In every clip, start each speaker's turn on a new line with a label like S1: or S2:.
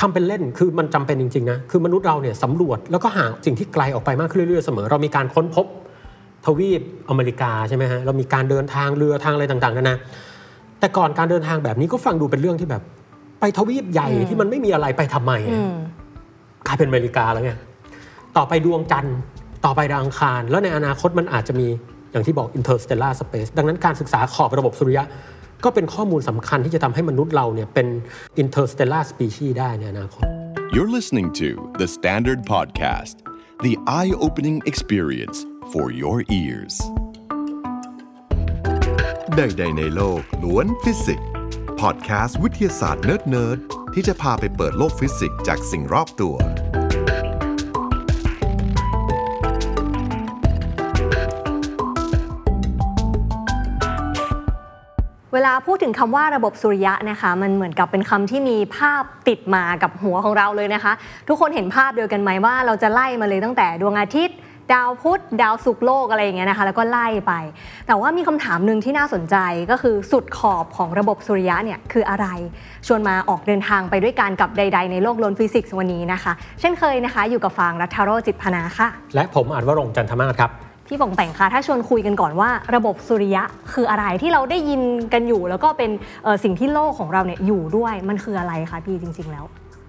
S1: ทำเป็นเล่นคือมันจำเป็นจริงๆนะคือมนุษย์เราเนี่ยสำรวจแล้วก็หาสิ่งที่ไกลออกไปมากขึ้นเรื่อยๆเสมอ เรามีการค้นพบทวีปอเมริกาใช่ไหมฮะเรามีการเดินทางเรือทางอะไรต่างๆนานาแต่ก่อนการเดินทางแบบนี้ก็ฟังดูเป็นเรื่องที่แบบ ไปทวีปใหญ่ที่มันไม่มีอะไรไปทำไมอะ
S2: อืม
S1: กลายเป็นอเมริกาแล้วไงต่อไปดวงจันทร์ต่อไปดาวอังคาร แล้วในอนาคตมันอาจจะมีอย่างที่บอก interstellar space ดังนั้นการศึกษาขอบระบบสุริยะ ก็เป็นข้อมูลสำคัญที่จะทำให้มนุษย์เราเนี่ยเป็น interstellar species ได้ในอนาคต
S3: You're listening to The Standard Podcast, the eye opening experience for your ears.
S4: ใดๆในโลกล้วนฟิสิกส์พอดแคสต์วิทยาศาสตร์เนิร์ดๆที่จะพาไปเปิดโลกฟิสิกส์จากสิ่งรอบตัว
S2: วลาพูดถึงคำว่าระบบสุริยะนะคะ มันเหมือนกับเป็นคำที่มีภาพติดมากับหัวของเราเลยนะคะ ทุกคนเห็นภาพเดียวกันไหมว่าเราจะไล่มาเลยตั้งแต่ดวงอาทิตย์ ดาวพุธดาวศุกร์โลกอะไรอย่างเงี้ยนะคะ แล้วก็ไล่ไป แต่ว่ามีคำถามหนึ่งที่น่าสนใจก็คือสุดขอบของระบบสุริยะเนี่ยคืออะไร ชวนมาออกเดินทางไปด้วยกันกับใด ๆ ในโลกโลนฟิสิกส์วันนี้นะคะ เช่นเคยนะคะ อยู่กับฟางรัฐโรจิตพนาค่ะ
S1: และผมอาจวรงจันทมาศครับ
S2: พี่ป่องแปงคะถ้าชวนคุยกันก่อนว่าระบบสุริยะคืออะไรที่เราได้ยินกันอยู่ แล้วก็เป็นสิ่งที่โลกของเราเนี่ยอยู่ด้วยมันคืออะไรคะพี่จริง ๆ แล้ว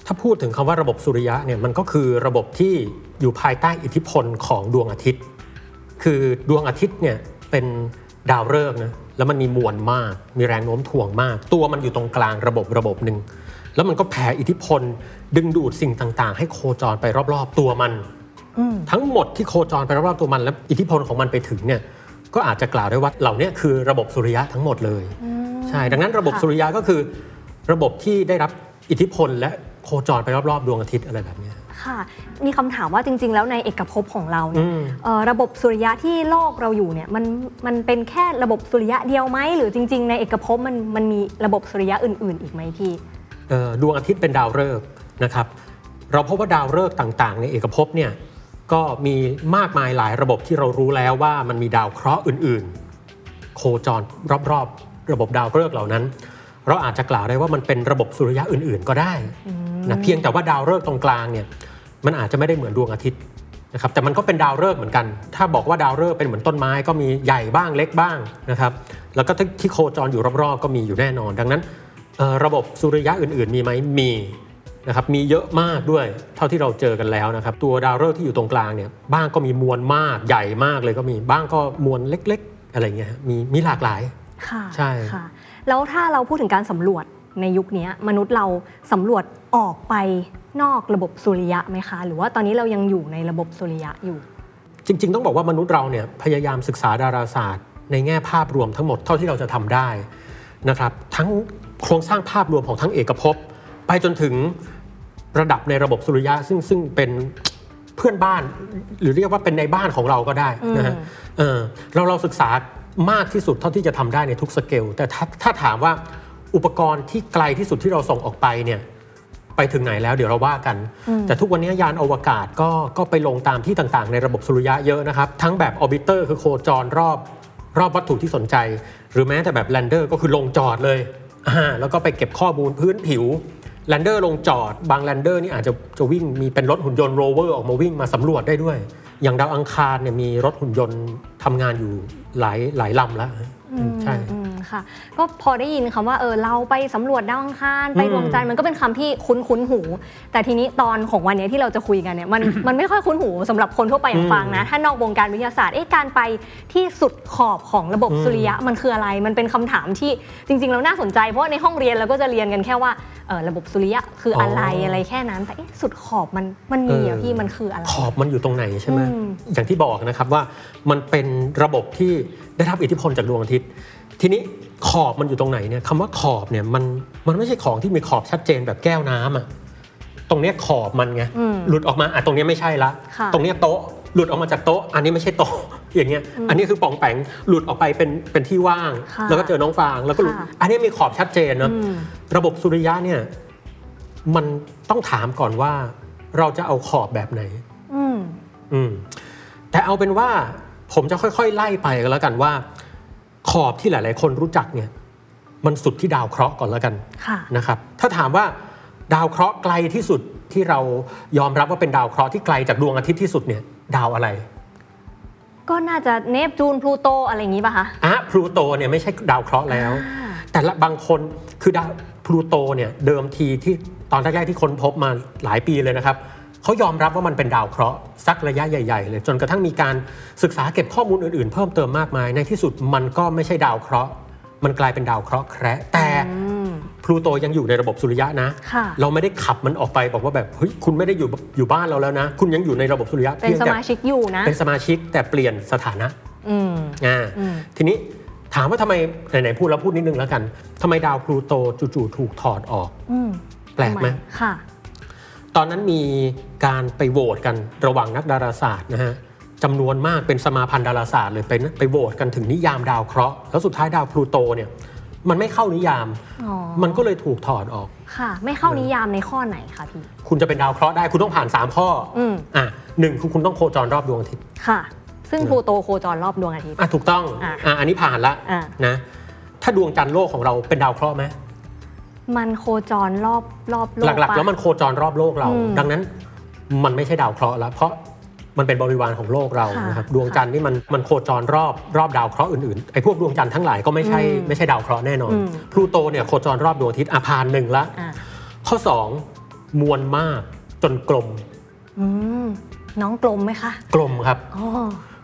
S1: ถ้าพูดถึงคำว่าระบบสุริยะเนี่ยมันก็คือระบบที่อยู่ภายใต้อิทธิพลของดวงอาทิตย์ คือดวงอาทิตย์เนี่ยเป็นดาวฤกษ์นะแล้วมันมีมวลมาก มีแรงโน้มถ่วงมาก ตัวมันอยู่ตรงกลางระบบระบบหนึ่งแล้วมันก็แผ่อิทธิพลดึงดูดสิ่งต่างๆ ให้โคจรไปรอบๆ ตัวมัน ทั้งหมดที่โคจรไปรอบๆตัวมันและอิทธิพลของมันไปถึงเนี่ยก็อาจจะกล่าวได้ว่าเหล่าเนี้คือระบบสุริยะทั้งหมดเลยใช่ดังนั้นระบบ
S2: ค่ะ
S1: สุริยะก็คือระบบที่ได้รับอิทธิพลและโคจรไปรอบๆดวงอาทิตย์อะไรแบบเนี้ย
S2: ค่ะ มีคำถามว่าจริง ๆ แล้วในเอกภพของเราเนี่ย
S1: อืม
S2: เอ่อระบบสุริยะที่โลกเราอยู่เนี่ยมันมันเป็นแค่ระบบสุริยะเดียวไหมหรือจริง ๆ ในเอกภพมันมันมีระบบสุริยะอื่น ๆ อีกไหมพี่
S1: เอ่อดวงอาทิตย์เป็นดาวฤกษ์นะครับ เราพบว่าดาวฤกษ์ต่าง ๆ ในเอกภพเนี่ย ก็มีมากมายหลายระบบที่เรารู้แล้วว่ามันมีดาวเคราะห์อื่นๆ โคจรรอบๆ ระบบดาวฤกษ์เหล่านั้น เราอาจจะกล่าวได้ว่ามันเป็นระบบสุริยะอื่นๆ ก็ได้นะเพียงแต่ว่าดาวฤกษ์ตรงกลางเนี่ยมันอาจจะไม่ได้เหมือนดวงอาทิตย์นะครับแต่มันก็เป็นดาวฤกษ์เหมือนกัน ถ้าบอกว่าดาวฤกษ์เป็นเหมือนต้นไม้ก็มีใหญ่บ้างเล็กบ้างนะครับแล้วก็ที่โคจรอยู่รอบๆ ก็มีอยู่แน่นอน ดังนั้นเอ่อระบบสุริยะอื่นๆ มีไหมมี นะครับมีเยอะมากด้วยเท่าที่เราเจอกันแล้วนะครับ ตัวดาวฤกษ์ที่อยู่ตรงกลางเนี่ยบ้างก็มีมวลมากใหญ่มากเลยก็มีบ้างก็มวลเล็ก ๆ อะไรเงี้ยฮะมีมีหลากหลาย
S2: ค่ะ
S1: ใช่
S2: ค่ะ แล้วถ้าเราพูดถึงการสำรวจในยุคนี้มนุษย์เราสำรวจออกไปนอกระบบสุริยะไหมคะ หรือว่าตอนนี้เรายังอยู่ในระบบสุริยะอยู่
S1: จริง ๆ ต้องบอกว่ามนุษย์เราเนี่ยพยายามศึกษาดาราศาสตร์ ในแง่ภาพรวมทั้งหมดเท่าที่เราจะทำได้นะครับ ทั้งโครงสร้างภาพรวมของทั้งเอกภพไปจนถึง ระดับในระบบสุริยะซึ่งซึ่งเป็นเพื่อนบ้าน หรือเรียกว่าเป็นในบ้านของเราก็ได้นะฮะเออเราเราศึกษามากที่สุดเท่าที่จะทำได้ในทุกสเกลแต่ถ้าถ้าถามว่าอุปกรณ์ที่ไกลที่สุดที่เราส่งออกไปเนี่ยไปถึงไหนแล้วเดี๋ยวเราว่ากัน แต่ทุกวันนี้ยานอวกาศก็ก็ไปลงตามที่ต่างๆ ในระบบสุริยะเยอะนะครับ ทั้งแบบ orbiter คือโคจรรอบรอบวัตถุที่สนใจ หรือแม้แต่แบบ lander ก็คือลงจอดเลยอ่าแล้วก็ไปเก็บข้อมูลพื้นผิว lander ลงจอด บาง lander นี่อาจจะจะวิ่งมีเป็นรถหุ่นยนต์โรเวอร์ออกมาวิ่งมาสำรวจได้ด้วย อย่างดาวอังคารเนี่ยมีรถหุ่นยนต์ทำงานอยู่หลายหลายลำแล้วอืมใช่
S2: อืมค่ะก็พอได้ยินคำว่าเออเราไปสำรวจดาวอังคารไปดวงจันทร์มันก็เป็นคำที่คุ้นคุ้นๆหู แต่ทีนี้ตอนของวันนี้ที่เราจะคุยกันเนี่ยมันมันไม่ค่อยคุ้นหูสำหรับคนทั่วไปอย่าง
S1: อืม
S2: ฟังนะ ถ้านอกวงการวิทยาศาสตร์เอ๊ะการไปที่สุดขอบของระบบ
S1: อืม
S2: สุริยะมันคืออะไร มันเป็นคำถามที่จริงๆแล้วน่าสนใจเพราะว่าในห้องเรียนเราก็จะเรียนกันแค่ว่าเออ ระบบสุริยะคืออะไรอะไรแค่นั้นแต่เอ๊ะสุดขอบมันมันมีอะพี่มันคืออะไร
S1: ขอบมันอยู่ตรงไหนใช่ไหม
S2: อืม
S1: อย่างที่บอกนะครับว่ามันเป็นระบบที่ได้รับอิทธิพลจากดวงอาทิตย์ ทีนี้ขอบมันอยู่ตรงไหนเนี่ยคำว่าขอบเนี่ยมันมันไม่ใช่ของที่มีขอบชัดเจนแบบแก้วน้ำอะตรงเนี้ยขอบมันไง
S2: อืม
S1: หลุดออกมาอะตรงเนี้ยไม่ใช่ละ
S2: ค่ะ
S1: ตรงเนี้ยโต๊ะ หลุดออกมาจากโต๊ะ อันนี้ไม่ใช่โต๊ะ อย่างเงี้ย อันนี้คือป่องแปงหลุดออกไปเป็นเป็นที่ว่าง
S2: ค่ะ
S1: แล้วก็เจอน้องฟางแล้วก็หลุด
S2: ค่ะ
S1: อันนี้มีขอบชัดเจนเนอะ
S2: อืม
S1: ระบบสุริยะเนี่ยมันต้องถามก่อนว่า เราจะเอาขอบแบบไหน
S2: อืม
S1: อืมแต่เอาเป็นว่าผมจะค่อยๆ ไล่ไปกันแล้วกันว่า ขอบที่หลาย ๆ คนรู้จักเนี่ย มันสุดที่ดาวเคราะห์ก่อนแล้วกัน
S2: ค่ะ
S1: นะครับ ถ้าถามว่าดาวเคราะห์ไกลที่สุดที่เรายอมรับว่าเป็นดาวเคราะห์ที่ไกลจากดวงอาทิตย์ที่สุดเนี่ย ดาวอะไร
S2: ก็น่าจะเนปจูนพลูโตอะไรอย่างนี้ป่ะคะ
S1: อะพลูโตเนี่ยไม่ใช่ดาวเคราะห์แล้ว
S2: อ่า
S1: แต่ละบางคนคือดาวพลูโตเนี่ยเดิมทีที่ตอนแรกๆที่ค้นพบมาหลายปีเลยนะครับเขายอมรับว่ามันเป็นดาวเคราะห์สักระยะใหญ่ๆ เลย จนกระทั่งมีการศึกษาเก็บข้อมูลอื่นๆ เพิ่มเติมมากมาย ในที่สุดมันก็ไม่ใช่ดาวเคราะห์ มันกลายเป็นดาวเคราะห์แคระแต่
S2: อืม
S1: พ ลูโตยังอยู่ในระบบสุริยะนะ
S2: ค่ะ
S1: เราไม่ได้ขับมันออกไปบอกว่าแบบเฮ้ยคุณไม่ได้อยู่อยู่บ้านเราแล้วนะ คุณยังอยู่ในระบบสุริยะ
S2: เป็น
S1: พียง
S2: ส
S1: แต่
S2: มาชิกอยู่นะ
S1: เป็นสมาชิกแต่เปลี่ยนสถานะ
S2: อืม
S1: อ่า
S2: อืม
S1: ทีนี้ถามว่าทำไมไหนๆพูดแล้วพูดนิดนึงแล้วกันทำไมดาวพลูโตจู่ๆถูกถอดออก
S2: อืม
S1: แปลกไหม
S2: ค่ะ
S1: ตอนนั้นมีการไปโหวตกันระหว่างนักดาราศาสตร์นะฮะจำนวนมากเป็นสมาพันธ์ดาราศาสตร์เลยไปไปโหวตกันถึงนิยามดาวเคราะห์แล้วสุดท้ายดาวพลูโตเนี่ย มันไม่เข้านิยาม
S2: อ๋อ
S1: มันก็เลยถูกถอดออก
S2: ค่ะ ไม่เข้านิยามในข้อไหนคะพี่
S1: คุณจะเป็นดาวเคราะห์ได้คุณต้องผ่าน 3 ข้ออ
S2: ม
S1: อะหนึ่งคือคุณต้องโคจรรอบดวงอาทิตย์
S2: ค่ะ ซึ่ง
S1: อืม
S2: พลูโตโคจรรอบดวงอาทิตย์
S1: อะถูกต้อง
S2: อะ
S1: อะอันนี้ผ่านละ
S2: อะ
S1: นะ ถ้าดวงจันทร์โลกของเราเป็นดาวเคราะห์ไหม
S2: มันโคจรรอบรอบโลก
S1: หลักๆ
S2: ปะ
S1: แล้วมันโคจรรอบโลกเรา
S2: อืม
S1: ดังนั้นมันไม่ใช่ดาวเคราะห์แล้ว เพราะ มันเป็นบริวารของโลกเรา
S2: ค่ะ
S1: นะครับดวงจันทร์นี่มันมันโคจรรอบรอบดาวเคราะห์อื่นๆไอ้พวกดวงจันทร์ทั้งหลายก็ไม่ใช่
S2: อืม
S1: ไม่ใช่ดาวเคราะห์แน่นอน
S2: อืม
S1: พลูโตเนี่ยโคจรรอบดวงอาทิตย์อาพานหนึ่งละ
S2: อะ
S1: ข้อ 2 มวลมากจนกลม
S2: อืมน้องกลมไหมคะ
S1: กลมครับ
S2: อ๋อ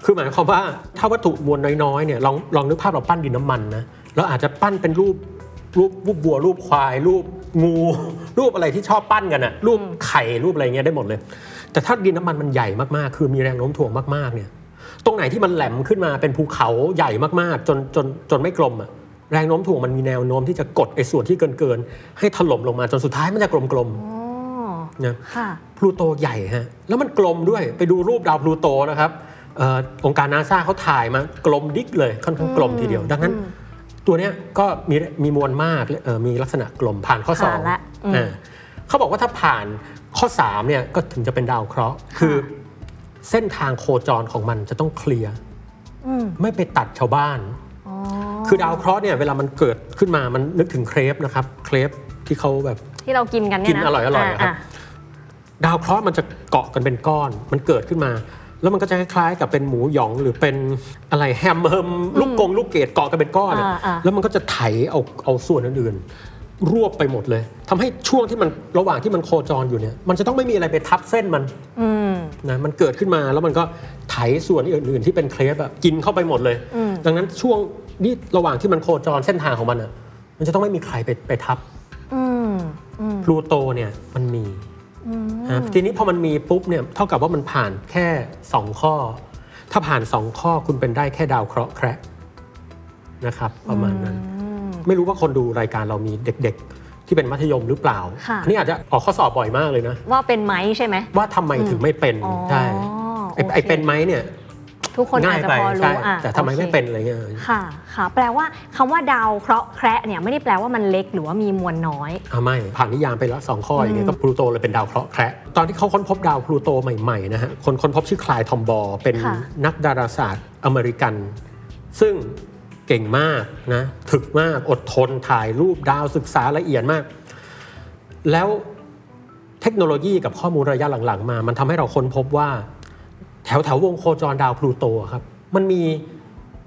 S1: คือหมายความว่าถ้าวัตถุมวลน้อยๆเนี่ยลองลองนึกภาพเราปั้นดินน้ำมันนะเราอาจจะปั้นเป็นรูปรูปรูปบัวรูปควาย รูปงู รูปอะไรที่ชอบปั้นกันอะรูปไข่รูปอะไรเงี้ยได้หมดเลย แต่ถ้าดินน้ำมันมันใหญ่มากๆ คือมีแรงโน้มถ่วงมากๆเนี่ย ตรงไหนที่มันแหลมขึ้นมาเป็นภูเขาใหญ่มากๆ จนจนจนไม่กลมอะแรงโน้มถ่วงมันมีแนวโน้มที่จะกดไอ้ส่วนที่เกินๆให้ถล่มลงมาจนสุดท้ายมันจะกลม
S2: อ๋อ
S1: ๆนะ
S2: ค่ะ
S1: พลูโตใหญ่ฮะแล้วมันกลมด้วยไปดูรูปดาวพลูโตนะครับเออองค์การนาซาเขาถ่ายมากลมดิกเลยค่อนข้างกลมทีเดียว ดังนั้น
S2: อืม
S1: ตัวเนี้ยก็มีมีมวลมากเออมีลักษณะกลมผ่านข้อสอ
S2: ผ่างนละอืม
S1: อ่าเขาบอกว่าถ้าผ่าน ข้อ3เนี่ยก็ถึงจะเป็นดาวเคราะห์คือเส้นทางโคจรของมันจะต้องเคลียร์
S2: อืม
S1: ไม่ไปตัดชาวบ้าน
S2: อ๋อ
S1: คือดาวเคราะห์เนี่ยเวลามันเกิดขึ้นมามันนึกถึงเครปนะครับ เครปที่เขาแบบ
S2: ที่เรากินกันเนี่ยนะ
S1: กินอร่อยๆอะครับดาวเคราะห์มันจะเกาะกันเป็นก้อน มันเกิดขึ้นมา แล้วมันก็จะคล้ายๆกับเป็นหมูหยองหรือเป็นอะไรแฮมเฮิมลูกกงลูกเกดเกาะกันเป็นก้อนอะ
S2: อ่าอ่า
S1: แล้วมันก็จะไถเอาเอาส่วนอื่นๆ รวบไปหมดเลยทำให้ช่วงที่มันระหว่างที่มันโคจรอยู่เนี่ย มันจะต้องไม่มีอะไรไปทับเส้นมัน
S2: อืม
S1: นะมันเกิดขึ้นมาแล้วมันก็ไถส่วนอื่นๆที่เป็นเครปอะกินเข้าไปหมดเลย
S2: อืม
S1: ดังนั้นช่วงนี้ระหว่างที่มันโคจรเส้นทางของมันอะมันจะต้องไม่มีใครไปไปทับ
S2: อืมอืม
S1: พลูโตเนี่ยมันมี
S2: อืม
S1: อ่าทีนี้พอมันมีปุ๊บเนี่ยเท่ากับว่ามันผ่านแค่2ข้อ ถ้าผ่าน2ข้อคุณเป็นได้แค่ดาวเคราะห์แคระนะครับ ประมาณนั้น
S2: อืม
S1: ไม่รู้ว่าคนดูรายการเรามีเด็ก ๆ ที่เป็นมัธยมหรือเปล่า
S2: ค่ะ
S1: อันนี้อาจจะออกข้อสอบบ่อยมากเลยนะ
S2: ว่าเป็นไหมใช่ไหม
S1: ว่าทำไมถึงไม่เป็น
S2: อ๋อ
S1: ใช่ไอ้
S2: โอเค
S1: ไอ้เป็นไหมเนี่ย
S2: ทุกคนอาจจะ
S1: ง่ายไป
S2: พอ
S1: ใช่
S2: รู้อะ
S1: แต่ทำไม
S2: โอค
S1: ไม่เป็นอะไรเงี้ย
S2: ค่ะ ค่ะ แปลว่าคำว่าดาวเคราะห์แคระเนี่ยไม่ได้แปลว่ามันเล็กหรือว่ามีมวลน้อย
S1: อ่าไม่ ผ่านนิยามไปแล้วสองข้ออย่างเงี้ยก็พลูโตเลยเป็นดาวเคราะห์แคระตอนที่เขาค้นพบดาวพลูโตใหม่ๆนะฮะคนค้นพบชื่อคลายทอมบอร์เป็น
S2: ค่ะ
S1: นักดาราศาสตร์อเมริกัน ซึ่ง เก่งมากนะถึกมากอดทนถ่ายรูปดาวศึกษาละเอียดมาก แล้วเทคโนโลยีกับข้อมูลระยะหลังๆ มา มันทำให้เราค้นพบว่า แถวแถวๆวงโคจรดาวพลูโตอะครับ มันมี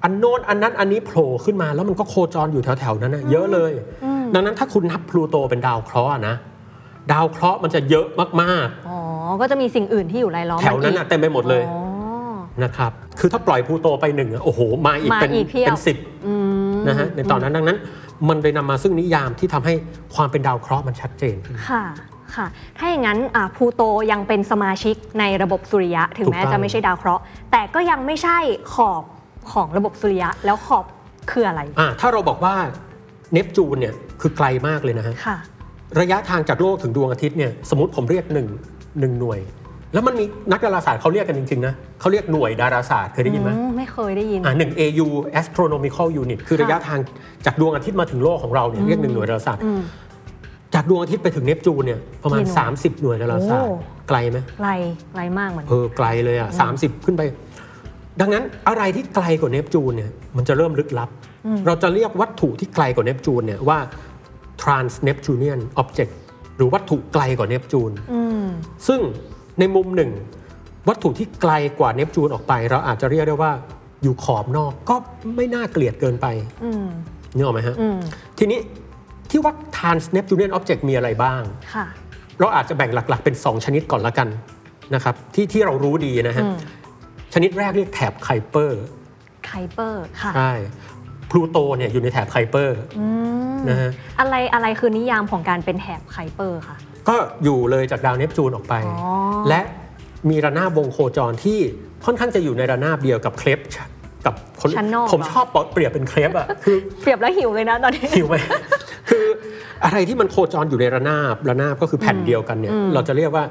S1: อันโน้นอันนั้นอันนี้โผล่ขึ้นมาแล้วมันก็โคจรอยู่แถวแถวๆนั้นนะเยอะเลย ดังนั้นถ้าคุณนับพลูโตเป็นดาวเคราะห์อะนะดาวเคราะห์มันจะเยอะมาก
S2: อ๋อ ก็จะมีสิ่งอื่นที่อยู่รายล้อม
S1: ๆแถวนั้น
S2: มั
S1: น่ะ
S2: อีก
S1: เต็มไปหมดเลย
S2: อ๋อ
S1: นะครับ คือถ้าปล่อยพลูโตไปหนึ่งอะโอ้โห มาอีก
S2: มา
S1: เป็น
S2: อีกเพียบ
S1: เป็นสิบ
S2: อืม
S1: นะฮะในตอนนั้นดังนั้น มันเลยนำมาซึ่งนิยามที่ทำให้ความเป็นดาวเคราะห์มันชัดเจนขึ้น
S2: ค่ะค่ะ ถ้าอย่างนั้นอ่าพลูโตยังเป็นสมาชิกในระบบสุริยะ ถึงแม้
S1: ถูกต้อง
S2: จะไม่ใช่ดาวเคราะห์ แต่ก็ยังไม่ใช่ขอบของระบบสุริยะ แล้วขอบคืออะไร
S1: อ่าถ้าเราบอกว่าเนปจูนเนี่ยคือไกลมากเลยนะฮะ
S2: ค่ะ
S1: ระยะทางจากโลกถึงดวงอาทิตย์เนี่ยสมมติผมเรียกหนึ่งหนึ่งหน่วย แล้วมันมีนักดาราศาสตร์เขาเรียกกันจริง ๆ นะเขาเรียกหน่วยดาราศาสตร์เคยได้ยินไหม
S2: อืมไม่เคยได้ยิน
S1: อ่าหนึ่ง AU astronomical unit คือ
S2: ค่ะ
S1: ระยะทางจากดวงอาทิตย์มาถึงโลกของเราเนี่ยเรียกหนึ่งหน่วยดาราศาสตร์
S2: อืม
S1: จากดวงอาทิตย์ไปถึงเนปจูนเนี่ยประมาณ
S2: กี่หน่วย
S1: 30 หน่วยดาราศาสตร์
S2: โอ้
S1: ไกลไหม
S2: ไกลไกลมากเหมือน
S1: เออไกลเลยอะสามสิบขึ้นไป ดังนั้นอะไรที่ไกลกว่าเนปจูนเนี่ยมันจะเริ่มลึกลับ เราจะเรียกวัตถุที่ไกลกว่าเนปจูนเนี่ยว่า trans Neptunian object หรือวัตถุไกลกว่าเนปจูน
S2: อืม
S1: ซึ่ง ในมุมหนึ่ง วัตถุที่ไกลกว่าเนปจูนออกไป เราอาจจะเรียกได้ว่าอยู่ขอบนอกก็ไม่น่าเกลียดเกินไป
S2: อืม
S1: นึกออกไหมฮะ
S2: อืม
S1: ทีนี้ที่ว่า trans Neptunian object มีอะไรบ้าง
S2: ค่ะ
S1: เราอาจจะแบ่งหลักๆ เป็น 2 ชนิดก่อนละกันนะครับที่ที่เรารู้ดีนะฮะ
S2: อืม
S1: ชนิดแรกเรียกแถบไคเปอร์
S2: ไคเปอร์ค่ะ
S1: ใช่พลูโตเนี่ยอยู่ในแถบไคเปอร์
S2: อืม
S1: นะฮะ
S2: อะไรอะไรคือนิยามของการเป็นแถบไคเปอร์ค่ะ
S1: ก็อยู่เลยจากดาวเนปจูนออกไป
S2: อ๋อ
S1: และมีระนาบวงโคจรที่ค่อนข้างจะอยู่ในระนาบเดียวกับเครปกับคน
S2: ชั้นนอก
S1: ผม
S2: เหรอ
S1: ชอบเปรียบเป็นเครปอะคือ
S2: เปรียบแล้วหิวเลยนะตอนนี้
S1: หิวไหมคืออะไรที่มันโคจรอยู่ในระนาบระนาบก็คือแผ่นเดียวกันเนี่ย
S2: อืม
S1: เราจะเรียกว่า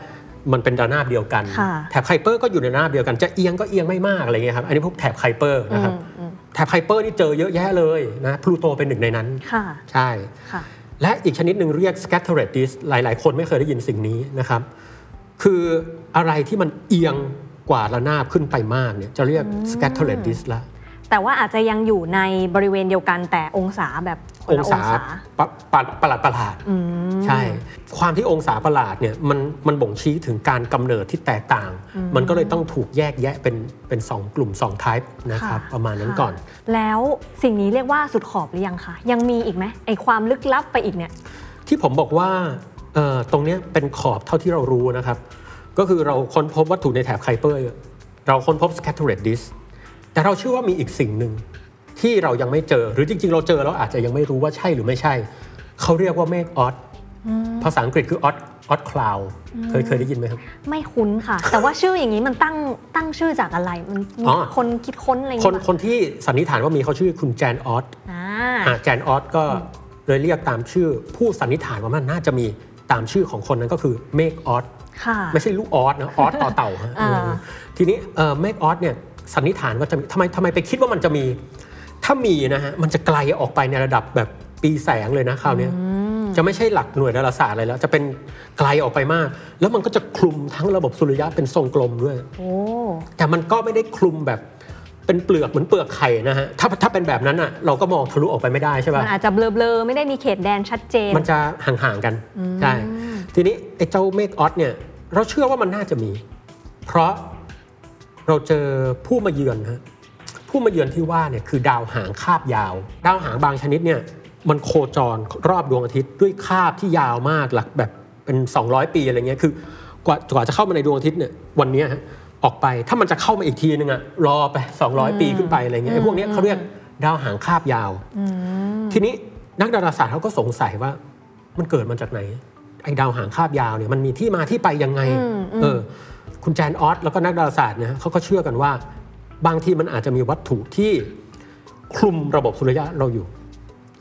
S1: มันเป็นระนาบเดียวกัน
S2: ค่ะ
S1: แถบไคเปอร์ก็อยู่ในระนาบเดียวกัน จะเอียงก็เอียงไม่มากอะไรเงี้ยครับ อันนี้พวกแถบไคเปอร์นะครับ
S2: อืมอืม
S1: แถบไคเปอร์นี่เจอเยอะแยะเลยนะพลูโตเป็นหนึ่งในนั้น
S2: ค่ะ
S1: ใช่
S2: ค่ะ
S1: และอีกชนิดหนึ่งเรียก scattered disk หลาย ๆ คนไม่เคยได้ยินสิ่งนี้นะครับ คืออะไรที่มันเอียงกว่าระนาบขึ้นไปมากเนี่ยจะเรียก scattered disk ละ
S2: แต่ว่าอาจจะยังอยู่ในบริเวณเดียวกันแต่องศาแบบคน
S1: อง
S2: ละ
S1: ศาปะปะประหลาดประหลาด
S2: อืม
S1: ใช่ ความที่องศาประหลาดเนี่ยมันมันบ่งชี้ถึงการกำเนิดที่แตกต่าง มันก็เลยต้องถูกแยกแยะเป็นเป็นสองกลุ่ม2 type นะครับ
S2: ค่
S1: ประมาณนั้น
S2: ค่
S1: ก่อน
S2: แล้วสิ่งนี้เรียกว่าสุดขอบหรือยังคะยังมีอีกไหมไอความลึกลับไปอีกเนี่ย
S1: ที่ผมบอกว่าเอ่อตรงเนี้ยเป็นขอบเท่าที่เรารู้นะครับ ก็คือเราค้นพบวัตถุในแถบไคเปอร์เราค้นพบ scattered disk แต่เราเชื่อว่ามีอีกสิ่งหนึ่งที่เรายังไม่เจอ หรือจริง ๆ เราเจอแล้วอาจจะยังไม่รู้ว่าใช่หรือไม่ใช่ เขาเรียกว่าเมฆออสภาษาอังกฤษคือออสออสคลาวเคยเคยได้ยินไหมครับ
S2: ไม่คุ้นค่ะ แต่ว่าชื่ออย่างนี้มันตั้งตั้งชื่อจากอะไร มันมี
S1: อ๋อ
S2: คนคิดค้นอะไรอย่าง
S1: คน
S2: เงี้ย
S1: คนที่สันนิษฐานว่ามีเขาชื่อคุณแจนออส
S2: อ่า
S1: อ่าแจนออสก็เลยเรียกตามชื่อ ผู้สันนิษฐานว่ามันน่าจะมีตามชื่อของคนนั้นก็คือเมฆออส
S2: ค่ะ
S1: ไม่ใช่ลูกออสนะออสต่อเต่าฮะ
S2: อ่า
S1: เออทีนี้เเมฆออสเนี่ย สันนิษฐานว่าจะมีทำไมทำไมไปคิดว่ามันจะมี ถ้ามีนะฮะมันจะไกลออกไปในระดับแบบปีแสงเลยนะคราวเนี้ยจะไม่ใช่หลักหน่วยดาราศาสตร์อะไรแล้ว จะเป็นไกลออกไปมาก แล้วมันก็จะคลุมทั้งระบบสุริยะเป็นทรงกลมด้วย
S2: โอ้
S1: แต่มันก็ไม่ได้คลุมแบบเป็นเปลือกเหมือนเปลือกไข่นะฮะถ้าถ้าเป็นแบบนั้นอะเราก็มองทะลุออกไปไม่ได้ใช่ป่ะ
S2: มันอาจจะเบลอๆไม่ได้มีเขตแดนชัดเจน
S1: มันจะห่างๆกันใช่ทีนี้ไอ้เจ้าเมฆออสเนี่ย เราเชื่อว่ามันน่าจะมี เพราะ เราเจอผู้มาเยือนฮะผู้มาเยือนที่ว่าเนี่ยคือดาวหางคาบยาว ดาวหางบางชนิดเนี่ยมันโคจรรอบดวงอาทิตย์ด้วยคาบที่ยาวมากหลักแบบเป็น 200 ปีอะไรเงี้ยคือกว่ากว่าจะเข้ามาในดวงอาทิตย์เนี่ยวันเนี้ยฮะออกไปถ้ามันจะเข้ามาอีกทีนึงอะรอไป 200 ปีขึ้นไปอะไรเงี้ยไอ้พวกเนี้ยเขาเรียกดาวหางคาบยาว ทีนี้นักดาราศาสตร์เขาก็สงสัยว่ามันเกิดมาจากไหนไอ้ดาวหางคาบยาวเนี่ยมันมีที่มาที่ไปยังไง
S2: อืมอืม
S1: เออ คุณแจนออสแล้วก็นักดาราศาสตร์เนี่ยเขาก็เชื่อกันว่า บางทีมันอาจจะมีวัตถุที่คลุมระบบสุริยะเราอยู่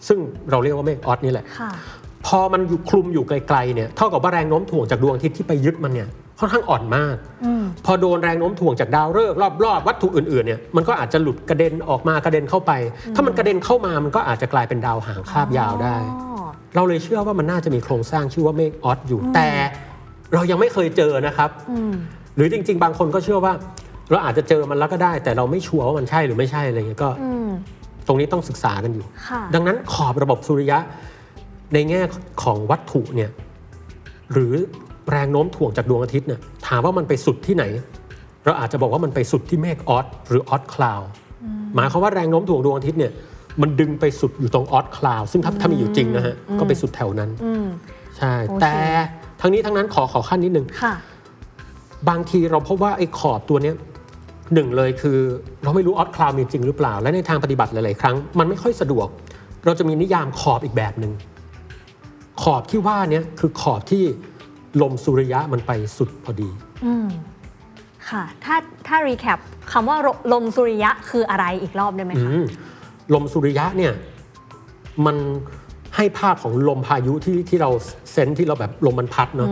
S1: ซึ่งเราเรียกว่าเมฆออสนี่แหละ
S2: ค่ะ
S1: พอมันอยู่คลุมอยู่ไกลๆเนี่ยเท่ากับว่าแรงโน้มถ่วงจากดวงอาทิตย์ที่ไปยึดมันเนี่ยค่อนข้างอ่อนมาก
S2: อืม
S1: พอโดนแรงโน้มถ่วงจากดาวฤกษ์รอบๆวัตถุอื่นๆเนี่ยมันก็อาจจะหลุดกระเด็นออกมากระเด็นเข้าไป ถ้ามันกระเด็นเข้ามามันก็อาจจะกลายเป็นดาวหางคาบยาวได้
S2: อ๋อ
S1: เราเลยเชื่อว่ามันน่าจะมีโครงสร้างชื่อว่าเมฆออสอยู่แต่ เรายังไม่เคยเจอนะครับ
S2: อืม
S1: หรือจริง ๆ บางคนก็เชื่อว่า เราอาจจะเจอมันแล้วก็ได้ แต่เราไม่ชัวร์ว่ามันใช่หรือไม่ใช่อะไรเงี้ยก็
S2: อืม
S1: ตรงนี้ต้องศึกษากันอยู่
S2: ค่ะ
S1: ดังนั้นขอบระบบสุริยะในแง่ของวัตถุเนี่ยหรือแรงโน้มถ่วงจากดวงอาทิตย์เนี่ยถามว่ามันไปสุดที่ไหน เราอาจจะบอกว่ามันไปสุดที่เมฆออร์ตหรือ Oort cloud หมายความว่าแรงโน้มถ่วงดวงอาทิตย์เนี่ยมันดึงไปสุดอยู่ตรง Oort cloud ซึ่งถ้าถ้ามีอยู่จริงนะฮะก็ไปสุดแถวนั้น
S2: อืม
S1: ใช่
S2: โอเค
S1: แต่ทั้งนี้ทั้งนั้นขอขอขั้นนิดนึง
S2: ค่ะ
S1: บางทีเราพบว่าไอ้ขอบตัวเนี้ยหนึ่งเลยคือ เราไม่รู้ออสคลาวมีจริงหรือเปล่า และในทางปฏิบัติหลาย ๆ ครั้งมันไม่ค่อยสะดวก เราจะมีนิยามขอบอีกแบบหนึ่งขอบที่ว่าเนี้ยคือขอบที่ลมสุริยะมันไปสุดพอดี
S2: อืมค่ะ ถ้าถ้ารีแคปคำว่าลมสุริยะคืออะไรอีกรอบได้ไหม
S1: อื
S2: คะ
S1: มลมสุริยะเนี่ยมันให้ภาพของลมพายุที่ที่เราเซนส์ที่เราแบบลมมันพัดเนาะ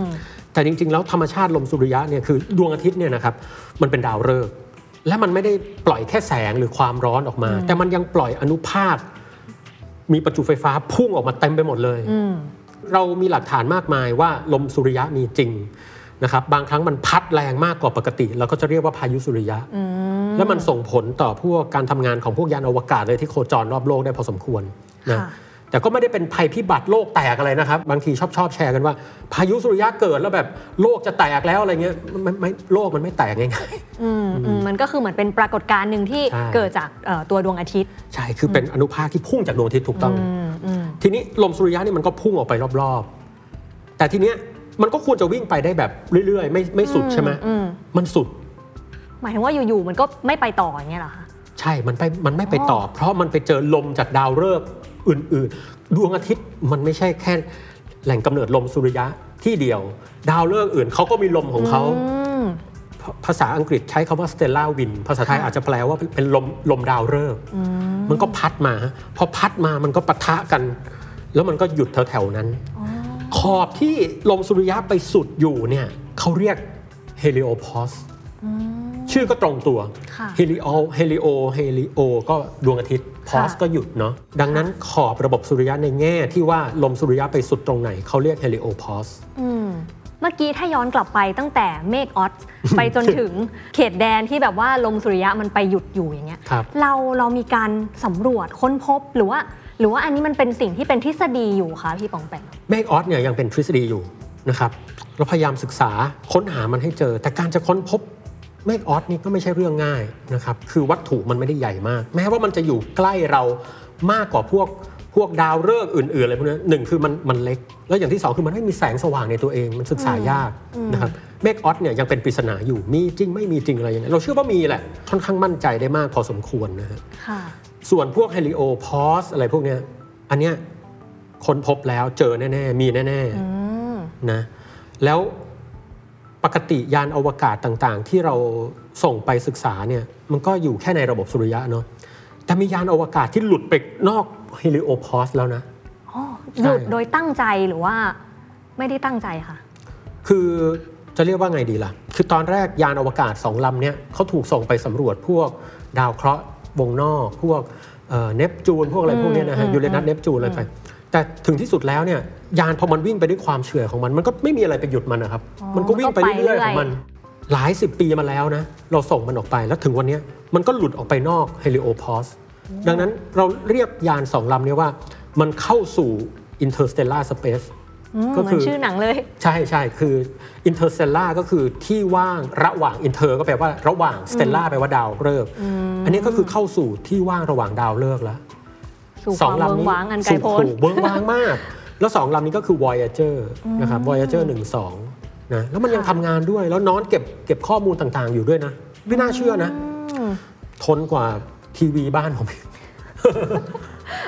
S1: แต่จริง ๆ แล้วธรรมชาติลมสุริยะเนี่ยคือดวงอาทิตย์เนี่ยนะครับมันเป็นดาวฤกษ์และมันไม่ได้ปล่อยแค่แสงหรือความร้อนออกมา แต่มันยังปล่อยอนุภาค มีประจุไฟฟ้าพุ่งออกมาเต็มไปหมดเลย
S2: อืม
S1: เรามีหลักฐานมากมายว่าลมสุริยะมีจริงนะครับบางครั้งมันพัดแรงมากกว่าปกติเราก็จะเรียกว่าพายุสุริยะ แล้วมันส่งผลต่อพวกการทำงานของพวกยานอวกาศเลยที่โคจรรอบโลกได้พอสมควรนะ
S2: ค่ะ
S1: แต่ก็ไม่ได้เป็นภัยพิบัติโลกแตกอะไรนะครับ บางทีชอบชอบแชร์กันว่า พายุสุริยะเกิดแล้วแบบโลกจะแตกแล้วอะไรเงี้ยไม่ไม่โลกมันไม่แตกง่าย
S2: อืมอืมมันก็คือเหมือนเป็นปรากฏการณ์หนึ่งที่
S1: ใช่
S2: เกิดจากเอ่อตัวดวงอาทิตย์
S1: ๆใช่คือเป็นอนุภาคที่พุ่งจากดวงอาทิตย์ถูกต้อง
S2: อืมอืม
S1: ทีนี้ลมสุริยะนี่มันก็พุ่งออกไปรอบๆ แต่ทีเนี้ยมันก็ควรจะวิ่งไปได้แบบเรื่อยๆ ไม่ไม่สุดใช่ไหม
S2: อืม
S1: มันสุด
S2: หมายถึงว่าอยู่ๆมันก็ไม่ไปต่ออย่างเงี้ยเหรอคะ
S1: ใช่มันไปมันไม่ไปต่อ เพราะมันไปเจอลมจากดาวฤกษ์ อื่นๆ ดวงอาทิตย์มันไม่ใช่แค่แหล่งกำเนิดลมสุริยะที่เดียว ดาวฤกษ์อื่นเขาก็มีลมของเขา
S2: อืม
S1: ภาภาษาอังกฤษใช้คำว่า stellar wind ภาษาไทยอาจจะแปลว่าเป็นลมลมดาวฤกษ์มันก็พัดมา พอพัดมามันก็ปะทะกัน แล้วมันก็หยุดแถวๆนั้น ขอบที่ลมสุริยะไปสุดอยู่เนี่ยเขาเรียก heliopause ชื่อก็ตรงตัว
S2: ค่ะ
S1: helio helio helio ก็ดวงอาทิตย์ pause
S2: ค่ะ
S1: ก็หยุดเนาะดังนั้นขอบระบบสุริยะในแง่ที่ว่าลมสุริยะไปสุดตรงไหนเขาเรียก heliopauseอื
S2: มเมื่อกี้ถ้าย้อนกลับไปตั้งแต่เมฆออร์ตไปจนถึงเขตแดนที่แบบว่าลมสุริยะมันไปหยุดอยู่อย่างเงี้ย
S1: ครับ
S2: เราเรามีการสำรวจค้นพบหรือว่า หรือว่าอันนี้มันเป็นสิ่งที่เป็นทฤษฎีอยู่คะพี่ป๋องแป๋ง
S1: เมฆออสเนี่ยยังเป็นทฤษฎีอยู่นะครับเราพยายามศึกษาค้นหามันให้เจอ แต่การจะค้นพบ เมฆออสนี่ก็ไม่ใช่เรื่องง่ายนะครับคือวัตถุมันไม่ได้ใหญ่มาก แม้ว่ามันจะอยู่ใกล้เรามากกว่าพวกพวกดาวฤกษ์อื่นๆอะไรพวกนี้หนึ่งคือมันมันเล็ก แล้วอย่างที่สองคือมันไม่มีแสงสว่างในตัวเองมันศึกษายากนะครับเมฆออสเนี่ยยังเป็นปริศนาอยู่มีจริงไม่มีจริงอะไรยังไงเราเชื่อว่ามีแหละค่อนข้างมั่นใจได้มากพอสมควรนะฮะ
S2: ค่ะ
S1: ส่วนพวก heliopause อะไรพวกเนี้ยอันเนี้ยค้นพบแล้วเจอแน่ๆ มีแน่
S2: อืม
S1: ๆนะแล้ว ปกติยานอวกาศต่างๆ ที่เราส่งไปศึกษาเนี่ยมันก็อยู่แค่ในระบบสุริยะเนาะแต่มียานอวกาศที่หลุดไปนอก heliopause แล้วนะ
S2: อ๋อ
S1: ใช่
S2: หลุดโดยตั้งใจหรือว่าไม่ได้ตั้งใจค่ะ
S1: คือจะเรียกว่าไงดีล่ะ คือตอนแรกยานอวกาศสองลำเนี่ยเขาถูกส่งไปสำรวจพวกดาวเคราะห์วงนอก พวกเนปจูนพวกอะไรพวกเนี้ยนะฮะ
S2: อืม
S1: ยูเรนัสเนปจูนอะไรไปแต่ถึงที่สุดแล้วเนี่ย ยานพอมันวิ่งไปด้วยความเฉื่อยของมัน มันก็ไม่มีอะไรไปหยุดมันนะครับ
S2: อ๋อ
S1: มันก็วิ่งไป
S2: มันก็ไป
S1: เรื่อยๆ
S2: เรื่
S1: ข
S2: อย
S1: องมัน หลายสิบปีมาแล้วนะ เราส่งมันออกไปแล้วถึงวันเนี้ยมันก็หลุดออกไปนอกเฮลิโอพอสดังนั้นเราเรียกยานสองลำเนี้ว่า มันเข้าสู่ interstellar space
S2: อืม
S1: ก็
S2: เหมื
S1: คือ
S2: อนชื่อหนังเลย
S1: ใช่ใช่คือ interstellar ก็คือที่ว่างระหว่าง inter ก็แปลว่าระหว่าง stellar แปลว่าดาวฤกษ์อันนี้ก็คือเข้าสู่ที่ว่างระหว่างดาวฤกษ์แล้ว
S2: สู่ความเวิงว้างอันไกล
S1: สู่
S2: โพ้น
S1: สู่เวิงว้างมาก แล้วสองลำนี้ก็คือ Voyager นะครับ Voyager 1 2นะแล้วมันยังทำงานด้วย แล้วนอนเก็บเก็บข้อมูลต่างๆ อยู่ด้วยนะ ไม่น่าเชื่อนะ
S2: อืม
S1: ทนกว่าทีวีบ้านผมอีก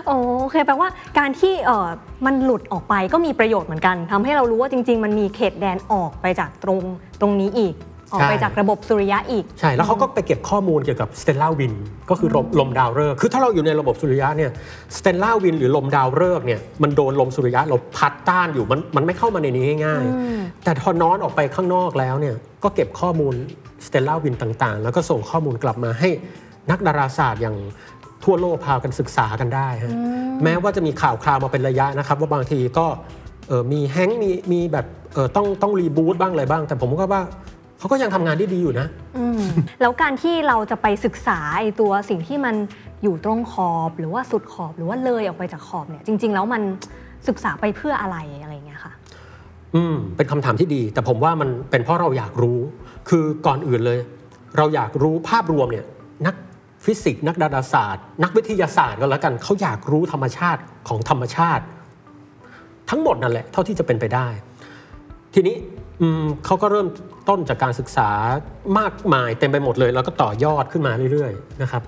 S2: โอเคแปลว่าการที่เออมันหลุดออกไปก็มีประโยชน์เหมือนกันทำให้เรารู้ว่าจริง ๆ มันมีเขตแดนออกไปจากตรงตรงนี้อีก ออกไป
S1: ใช่
S2: จากระบบสุริยะอีก
S1: ใช่ แล้วเขาก็ไปเก็บข้อมูลเกี่ยวกับ stellar wind ก็คือลมลมดาวฤกษ์คือถ้าเราอยู่ในระบบสุริยะเนี่ย stellar wind หรือลมดาวฤกษ์เนี่ยมันโดนลมสุริยะเราพัดต้านอยู่มันมันไม่เข้ามาในนี้ง่าย
S2: อืม
S1: ๆแต่พอนอนออกไปข้างนอกแล้วเนี่ยก็เก็บข้อมูล stellar wind ต่างๆ แล้วก็ส่งข้อมูลกลับมาให้นักดาราศาสตร์อย่างทั่วโลกพากันศึกษากันได้ฮะแม้ว่าจะมีข่าวคราวมาเป็นระยะนะครับ ว่าบางทีก็เอ่อมีแฮงก์มีมีแบบเอ่อต้องต้องรีบูตบ้างอะไรบ้าง แต่ผมก็ว่า เขาก็ยังทำงานได้ดีอยู่นะ
S2: อืมแล้วการที่เราจะไปศึกษาไอ้ตัวสิ่งที่มันอยู่ตรงขอบหรือว่าสุดขอบหรือว่าเลยออกไปจากขอบเนี่ยจริง ๆ แล้วมันศึกษาไปเพื่ออะไรอะไรอย่างเงี้ยค่ะ
S1: อืมเป็นคำถามที่ดี แต่ผมว่ามันเป็นเพราะเราอยากรู้ คือก่อนอื่นเลย เราอยากรู้ภาพรวมเนี่ยนักฟิสิกส์นักดาราศาสตร์ นักวิทยาศาสตร์ก็แล้วกันเขาอยากรู้ธรรมชาติของธรรมชาติ ทั้งหมดนั่นแหละเท่าที่จะเป็นไปได้ ทีนี้อืม เขาก็เริ่มต้นจากการศึกษามากมายเต็มไปหมดเลย แล้วก็ต่อยอดขึ้นมาเรื่อยๆนะครับ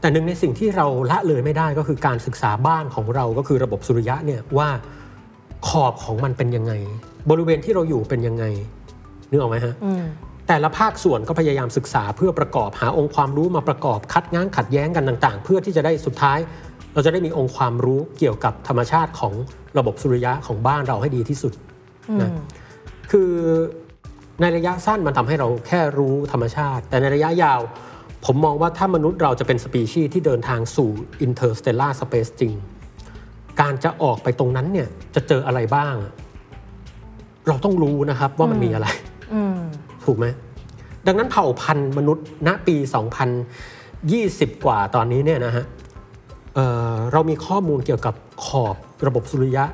S1: แต่หนึ่งในสิ่งที่เราละเลยไม่ได้ก็คือการศึกษาบ้านของเราก็คือระบบสุริยะเนี่ยว่าขอบของมันเป็นยังไง บริเวณที่เราอยู่เป็นยังไงนึกออกไหมฮะ
S2: อืม
S1: แต่ละภาคส่วนก็พยายามศึกษาเพื่อประกอบหาองค์ความรู้มาประกอบคัดง้างขัดแย้งกันต่าง ๆ เพื่อที่จะได้สุดท้าย เราจะได้มีองค์ความรู้เกี่ยวกับธรรมชาติของระบบสุริยะของบ้านเราให้ดีที่สุดนะ คือในระยะสั้นมันทำให้เราแค่รู้ธรรมชาติ แต่ในระยะยาว ผมมองว่าถ้ามนุษย์เราจะเป็นสปีชีส์ที่เดินทางสู่ interstellar space จริง การจะออกไปตรงนั้นเนี่ยจะเจออะไรบ้าง เราต้องรู้นะครับว่ามันมีอะไร
S2: อืม
S1: ถูกไหมดังนั้นเผ่าพันธุ์มนุษย์ณปี 2020 กว่าตอนนี้เนี่ยนะฮะเอ่อเรามีข้อมูลเกี่ยวกับขอบระบบสุริยะ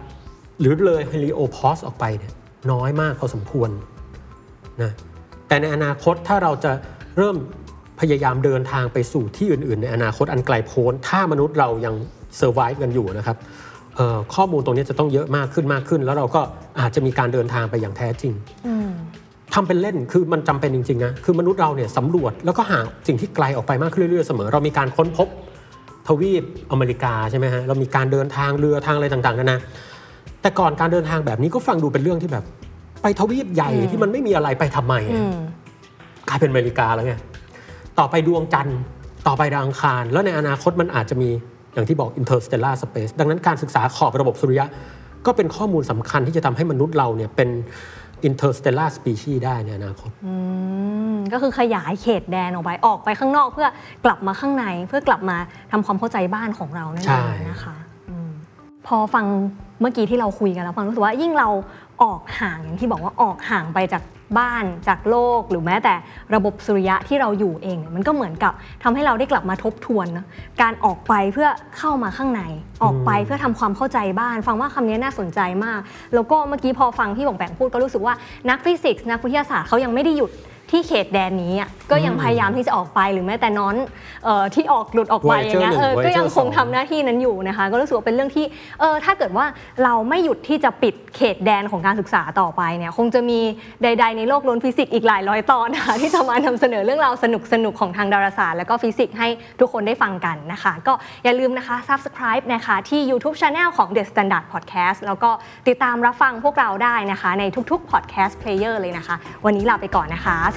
S1: หรือเลย heliopause ออกไปเนี่ย น้อยมากพอสมควรนะแต่ในอนาคตถ้าเราจะเริ่มพยายามเดินทางไปสู่ที่อื่น ๆ ในอนาคตอันไกลโพ้น ถ้ามนุษย์เรายัง survive กันอยู่นะครับข้อมูลตรงนี้จะต้องเยอะมากขึ้นมากขึ้น แล้วเราก็อาจจะมีการเดินทางไปอย่างแท้จริง
S2: อืม
S1: ทำเป็นเล่นคือมันจำเป็นจริงๆนะคือมนุษย์เราเนี่ยสำรวจแล้วก็หาสิ่งที่ไกลออกไปมากขึ้นเรื่อยๆเสมอ เรามีการค้นพบทวีปอเมริกาใช่ไหมฮะเรามีการเดินทางเรือทางอะไรต่างๆกันานะ แต่ก่อนการเดินทางแบบนี้ก็ฟังดูเป็นเรื่องที่แบบ ไปทวีปใหญ่
S2: อืม
S1: ที่มันไม่มีอะไรไปทำไม
S2: อืม
S1: กลายเป็นอเมริกาแล้วไงต่อไปดวงจันทร์ต่อไปดาวอังคาร แล้วในอนาคตมันอาจจะมีอย่างที่บอก interstellar space ดังนั้นการศึกษาขอบระบบสุริยะ ก็เป็นข้อมูลสำคัญที่จะทำให้มนุษย์เราเนี่ยเป็น interstellar species ได้ในอนาคต
S2: อืมก็คือขยายเขตแดนออกไปออกไปข้างนอกเพื่อกลับมาข้างในเพื่อกลับมาทำความเข้าใจบ้านของเรานั่น
S1: ใช่
S2: เองนะคะอืมพอฟัง เมื่อกี้ที่เราคุยกันแล้วฟังรู้สึกว่ายิ่งเราออกห่างอย่างที่บอกว่าออกห่างไปจากบ้านจากโลกหรือแม้แต่ระบบสุริยะที่เราอยู่เองเนี่ยมันก็เหมือนกับทำให้เราได้กลับมาทบทวนนะการออกไปเพื่อเข้ามาข้างใน ออกไปเพื่อทำความเข้าใจบ้าน ฟังว่าคำนี้น่าสนใจมาก แล้วก็เมื่อกี้พอฟังพี่ป๋องแป๋งพูดก็รู้สึกว่านักฟิสิกส์นักวิทยาศาสตร์เขายังไม่ได้หยุด ที่เขตแดนนี้อะก็ยังพยายามที่จะออกไปหรือแม้แต่น้อนเอ่อที่ออกหลุดออกไปอย่างเงี้ย
S1: Voyager
S2: เออ
S1: หนึ่ง
S2: ก็ยัง
S1: Voyager
S2: คงทำหน้าที่นั้นอยู่นะคะ ก็รู้สึกว่าเป็นเรื่องที่เออถ้าเกิดว่าเราไม่หยุดที่จะปิดเขตแดนของการศึกษาต่อไปเนี่ยคงจะมีใด ๆ ในโลกล้วนฟิสิกส์อีกหลายร้อยตอนนะคะที่จะมานำเสนอเรื่องราวสนุกๆของทางดาราศาสตร์ แล้วก็ฟิสิกส์ให้ทุกคนได้ฟังกันนะคะ ก็อย่าลืมนะคะ subscribe นะคะที่ YouTube Channel ของ The Standard Podcast แล้วก็ติดตามรับฟังพวกเราได้นะคะ ในทุกๆ podcast player เลยนะคะ วันนี้ลาไปก่อนนะคะส